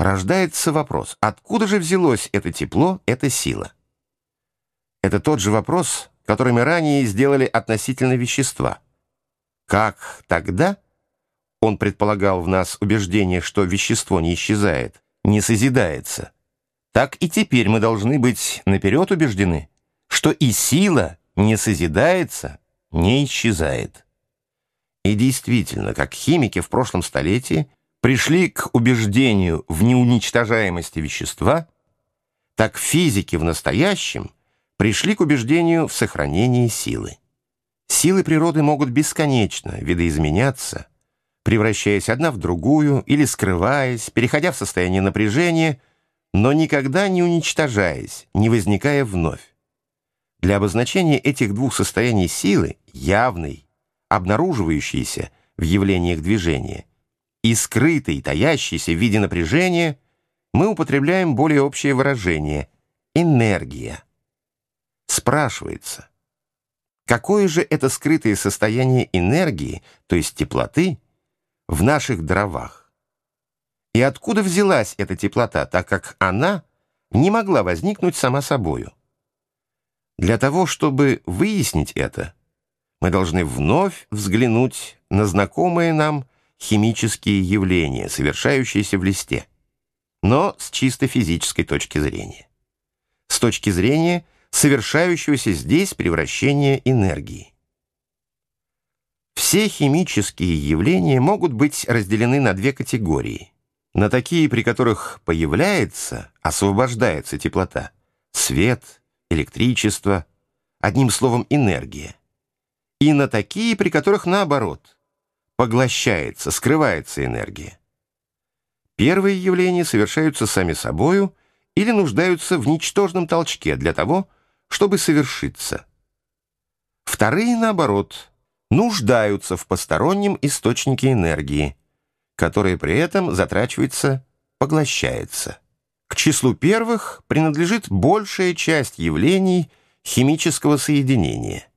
рождается вопрос, откуда же взялось это тепло, эта сила? Это тот же вопрос, который мы ранее сделали относительно вещества. Как тогда он предполагал в нас убеждение, что вещество не исчезает, не созидается, так и теперь мы должны быть наперед убеждены, что и сила не созидается, не исчезает. И действительно, как химики в прошлом столетии пришли к убеждению в неуничтожаемости вещества, так физики в настоящем пришли к убеждению в сохранении силы. Силы природы могут бесконечно видоизменяться, превращаясь одна в другую или скрываясь, переходя в состояние напряжения, но никогда не уничтожаясь, не возникая вновь. Для обозначения этих двух состояний силы, явной, обнаруживающейся в явлениях движения, и скрытой, таящейся в виде напряжения, мы употребляем более общее выражение «энергия». Спрашивается, какое же это скрытое состояние энергии, то есть теплоты, в наших дровах? И откуда взялась эта теплота, так как она не могла возникнуть сама собою? Для того, чтобы выяснить это, мы должны вновь взглянуть на знакомые нам химические явления, совершающиеся в листе, но с чисто физической точки зрения. С точки зрения совершающегося здесь превращения энергии. Все химические явления могут быть разделены на две категории. На такие, при которых появляется, освобождается теплота, свет – электричество, одним словом, энергия. И на такие, при которых наоборот, поглощается, скрывается энергия. Первые явления совершаются сами собою или нуждаются в ничтожном толчке для того, чтобы совершиться. Вторые, наоборот, нуждаются в постороннем источнике энергии, который при этом затрачивается, поглощается. К числу первых принадлежит большая часть явлений химического соединения.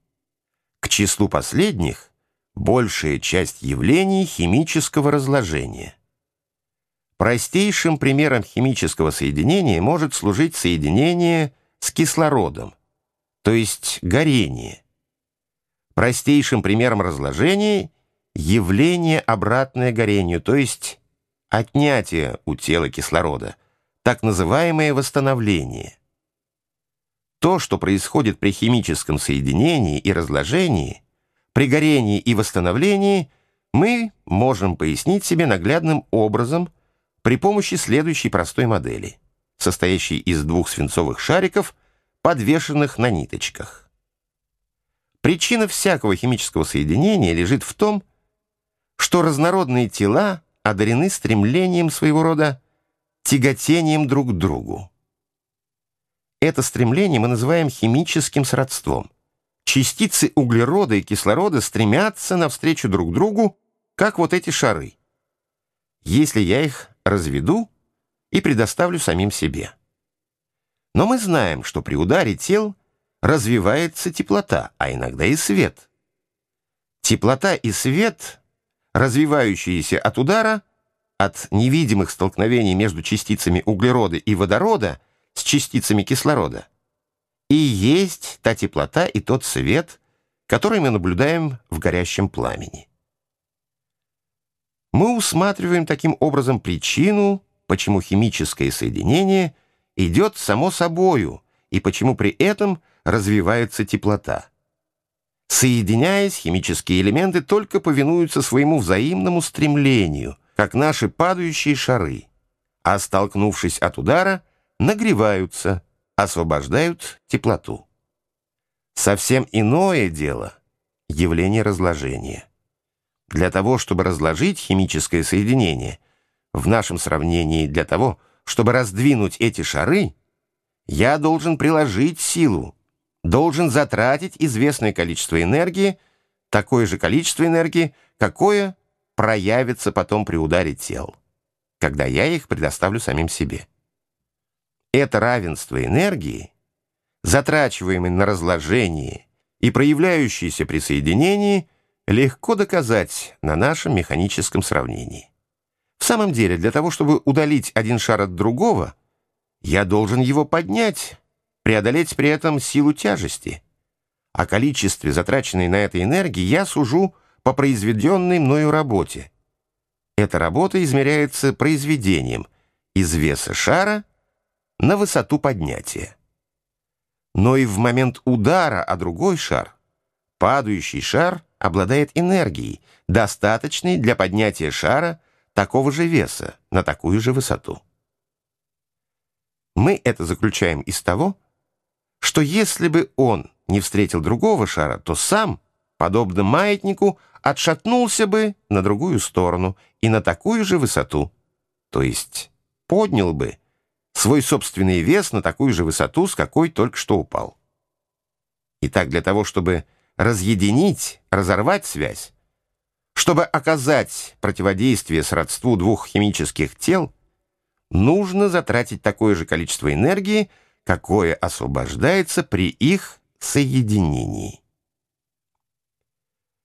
К числу последних – большая часть явлений химического разложения. Простейшим примером химического соединения может служить соединение с кислородом, то есть горение. Простейшим примером разложения – явление обратное горению, то есть отнятие у тела кислорода – так называемое восстановление. То, что происходит при химическом соединении и разложении, при горении и восстановлении, мы можем пояснить себе наглядным образом при помощи следующей простой модели, состоящей из двух свинцовых шариков, подвешенных на ниточках. Причина всякого химического соединения лежит в том, что разнородные тела одарены стремлением своего рода тяготением друг к другу. Это стремление мы называем химическим сродством. Частицы углерода и кислорода стремятся навстречу друг другу, как вот эти шары. Если я их разведу и предоставлю самим себе. Но мы знаем, что при ударе тел развивается теплота, а иногда и свет. Теплота и свет, развивающиеся от удара – от невидимых столкновений между частицами углерода и водорода с частицами кислорода, и есть та теплота и тот свет, который мы наблюдаем в горящем пламени. Мы усматриваем таким образом причину, почему химическое соединение идет само собою и почему при этом развивается теплота. Соединяясь, химические элементы только повинуются своему взаимному стремлению – как наши падающие шары, а столкнувшись от удара, нагреваются, освобождают теплоту. Совсем иное дело — явление разложения. Для того, чтобы разложить химическое соединение, в нашем сравнении для того, чтобы раздвинуть эти шары, я должен приложить силу, должен затратить известное количество энергии, такое же количество энергии, какое проявится потом при ударе тел, когда я их предоставлю самим себе. Это равенство энергии, затрачиваемой на разложение и проявляющееся при соединении, легко доказать на нашем механическом сравнении. В самом деле, для того, чтобы удалить один шар от другого, я должен его поднять, преодолеть при этом силу тяжести. О количестве затраченной на это энергии я сужу по произведенной мною работе. Эта работа измеряется произведением из веса шара на высоту поднятия. Но и в момент удара о другой шар падающий шар обладает энергией, достаточной для поднятия шара такого же веса на такую же высоту. Мы это заключаем из того, что если бы он не встретил другого шара, то сам, подобно маятнику, отшатнулся бы на другую сторону и на такую же высоту, то есть поднял бы свой собственный вес на такую же высоту, с какой только что упал. Итак, для того, чтобы разъединить, разорвать связь, чтобы оказать противодействие сродству двух химических тел, нужно затратить такое же количество энергии, какое освобождается при их соединении.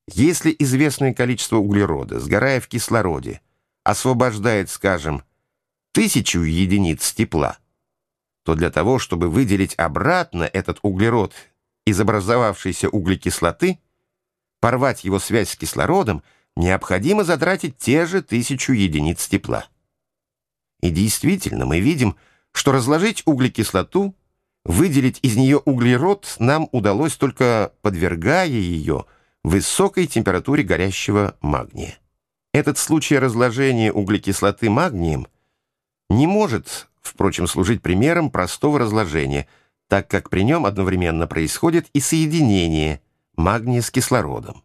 Если известное количество углерода, сгорая в кислороде, освобождает, скажем, тысячу единиц тепла, то для того, чтобы выделить обратно этот углерод из образовавшейся углекислоты, порвать его связь с кислородом, необходимо затратить те же тысячу единиц тепла. И действительно, мы видим, что разложить углекислоту, выделить из нее углерод нам удалось только подвергая ее высокой температуре горящего магния. Этот случай разложения углекислоты магнием не может, впрочем, служить примером простого разложения, так как при нем одновременно происходит и соединение магния с кислородом.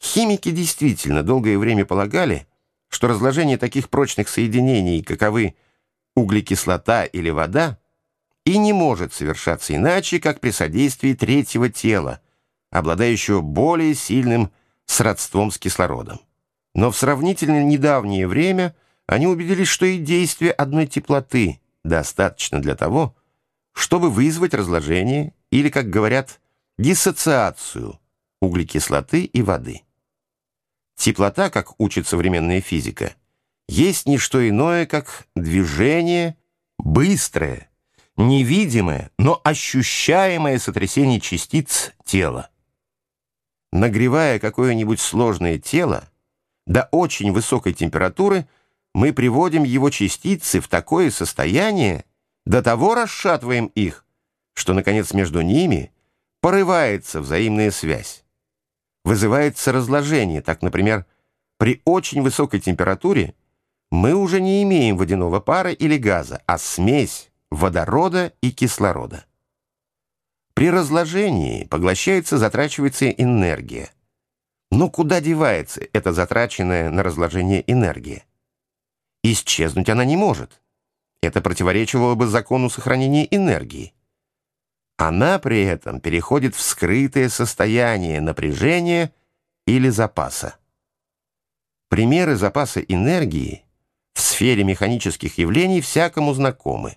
Химики действительно долгое время полагали, что разложение таких прочных соединений, каковы углекислота или вода, и не может совершаться иначе, как при содействии третьего тела, обладающего более сильным сродством с кислородом. Но в сравнительно недавнее время они убедились, что и действие одной теплоты достаточно для того, чтобы вызвать разложение или, как говорят, диссоциацию углекислоты и воды. Теплота, как учит современная физика, есть не что иное, как движение быстрое, невидимое, но ощущаемое сотрясение частиц тела. Нагревая какое-нибудь сложное тело до очень высокой температуры, мы приводим его частицы в такое состояние, до того расшатываем их, что, наконец, между ними порывается взаимная связь вызывается разложение. Так, например, при очень высокой температуре мы уже не имеем водяного пара или газа, а смесь водорода и кислорода. При разложении поглощается, затрачивается энергия. Но куда девается эта затраченная на разложение энергия? Исчезнуть она не может. Это противоречивало бы закону сохранения энергии. Она при этом переходит в скрытое состояние напряжения или запаса. Примеры запаса энергии в сфере механических явлений всякому знакомы.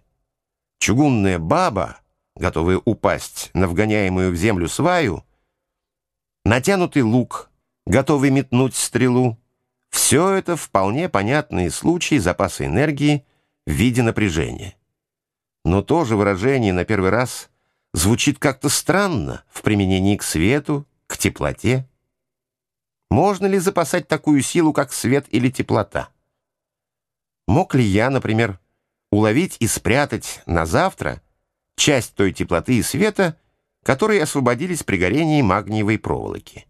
Чугунная баба, готовая упасть на вгоняемую в землю сваю, натянутый лук, готовый метнуть стрелу, все это вполне понятные случаи запаса энергии в виде напряжения. Но то же выражение на первый раз звучит как-то странно в применении к свету, к теплоте. Можно ли запасать такую силу, как свет или теплота? Мог ли я, например, уловить и спрятать на завтра часть той теплоты и света, которые освободились при горении магниевой проволоки?